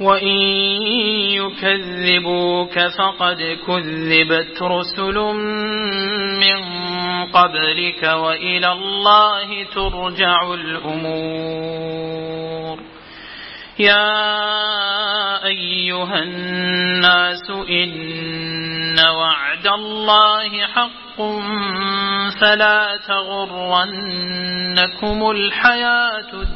وإن يكذبوك فقد كذبت رسل من قبلك وإلى الله ترجع الأمور يا أيها الناس إن وعد الله حق فلا تغرنكم الحياة الدنيا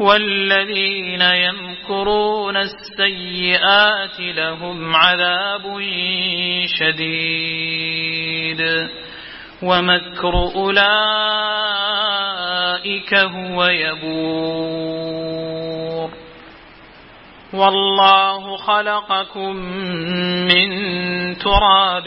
والذين يمكرون السيئات لهم عذاب شديد. ومكر أولئك هو يبور. والله خلقكم من تراب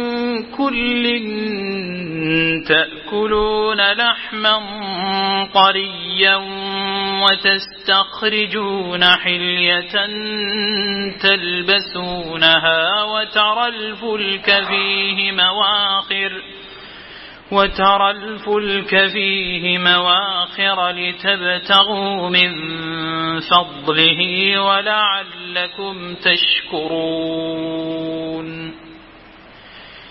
كل تأكلون لحما طريا وتستخرجون حلية تلبسونها وترى الفلك فيه مواخر وترى الفلك فيه مواخر لتبتغوا من فضله ولعلكم تشكرون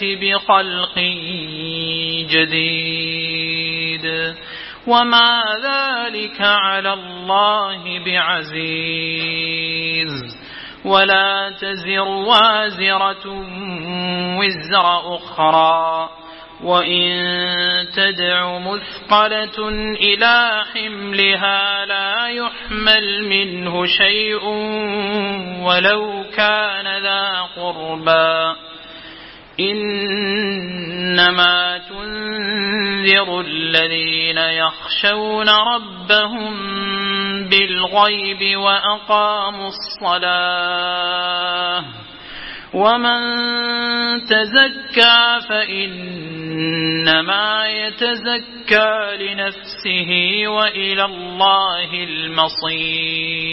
ويأت بخلق جديد. وما ذلك على الله بعزيز. ولا تزر وازرة وزر أخرى. وإن تدع مثقلة إلى حملها لا يحمل منه شيء ولو كان ذا قربى. إنما تنذر الذين يخشون ربهم بالغيب وأقاموا الصلاة ومن تزكى فإنما يتزكى لنفسه وإلى الله المصير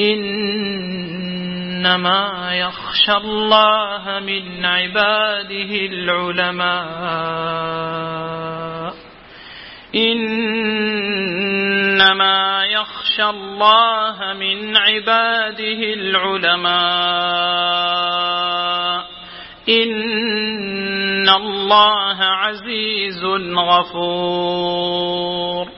إنما يخشى الله من عباده العلماء. إنما يخشى الله من عباده العلماء. إن الله عزيز غفور.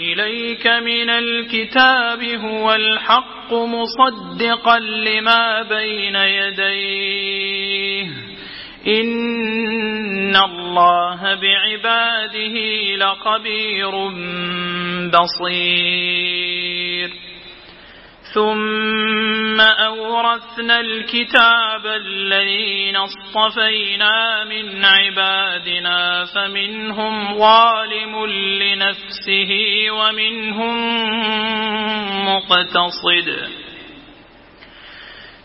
إليك من الكتاب هو الحق مصدقا لما بين يديه. إن الله بعباده لخبير بصير. ثم أورثنا الكتاب الذين اصطفينا من عبادنا فمنهم ظالم لنفسه ومنهم مقتصد.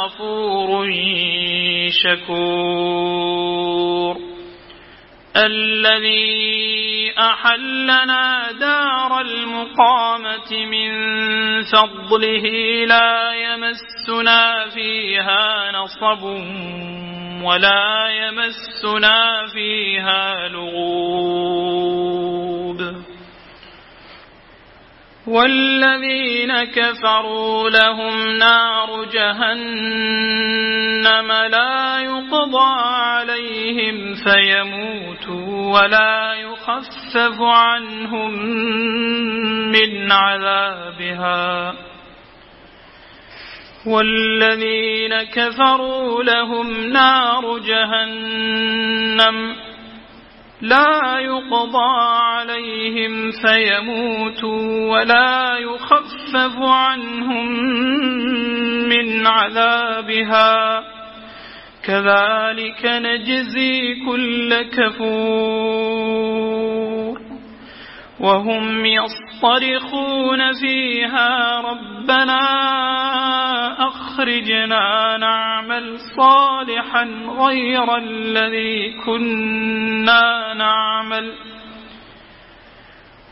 لغفور شكور. الذي أحلنا دار المقامة من فضله لا يمسنا فيها نصب ولا يمسنا فيها لغوب. والذين كفروا لهم نار جهنم لا يقضى عليهم فيموتوا ولا يخفف عنهم من عذابها. والذين كفروا لهم نار جهنم لا يقضى عليهم فيموتوا ولا يخفف عنهم من عذابها. كذلك نجزي كل كفور. وهم يصطرخون فيها ربنا أخرجنا نعمل صالحا غير الذي كنا نعمل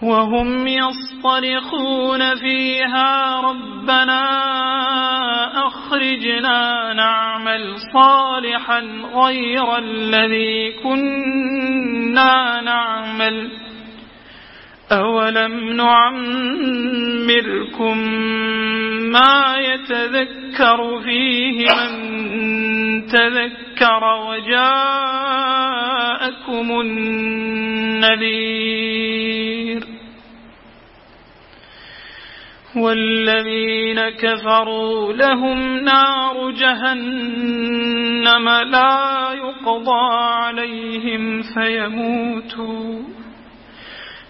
وهم يصطرخون فيها ربنا أخرجنا نعمل صالحا غير الذي كنا نعمل أولم نعمركم ما يتذكر فيه من تذكر وجاءكم النذير والذين كفروا لهم نار جهنم لا يقضى عليهم فيموتوا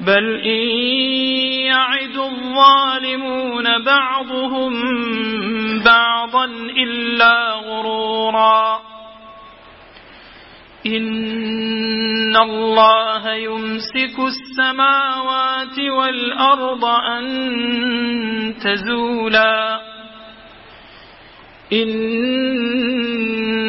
بل إن يعد الظالمون بعضهم بعضا إلا غرورا إن الله يمسك السماوات والأرض أن تزولا إن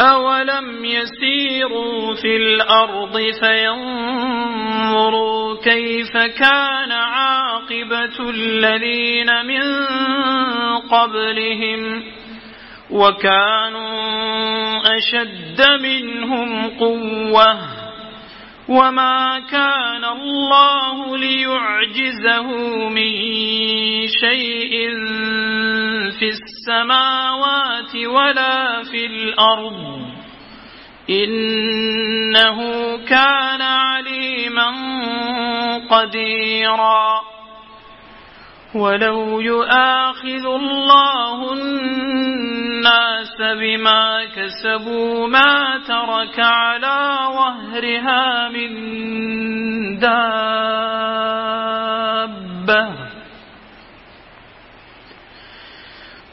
أولم يسيروا في الأرض فينظروا كيف كان عاقبة الذين من قبلهم وكانوا أشد منهم قوة وما كان الله ليعجزه من شيء في السماوات ولا في الأرض. إنه كان عليما قديرا. ولو يؤاخذ الله الناس بما كسبوا ما ترك على ظهرها من دابة.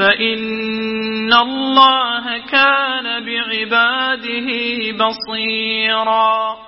فإن الله كان بعباده بصيراً